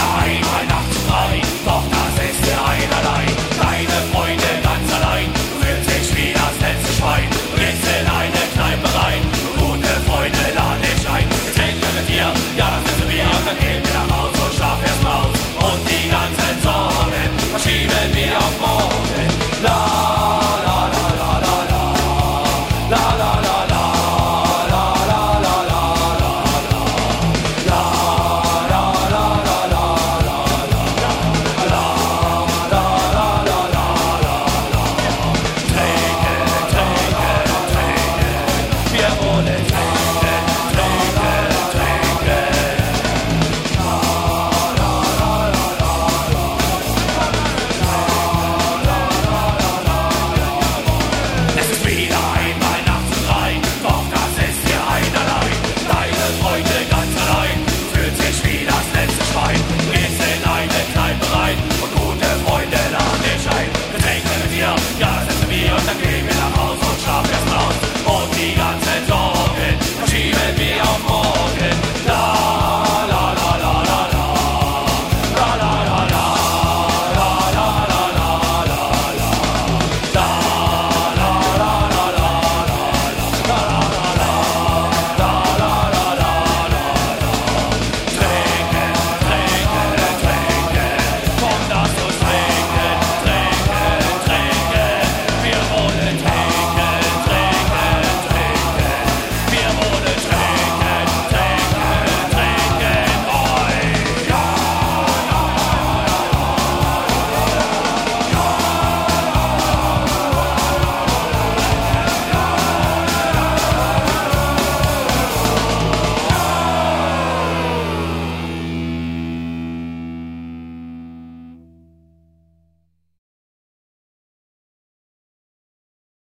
Nein, Weihnachten frei, doch